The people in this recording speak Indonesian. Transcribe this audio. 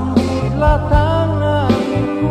ambillah tanganku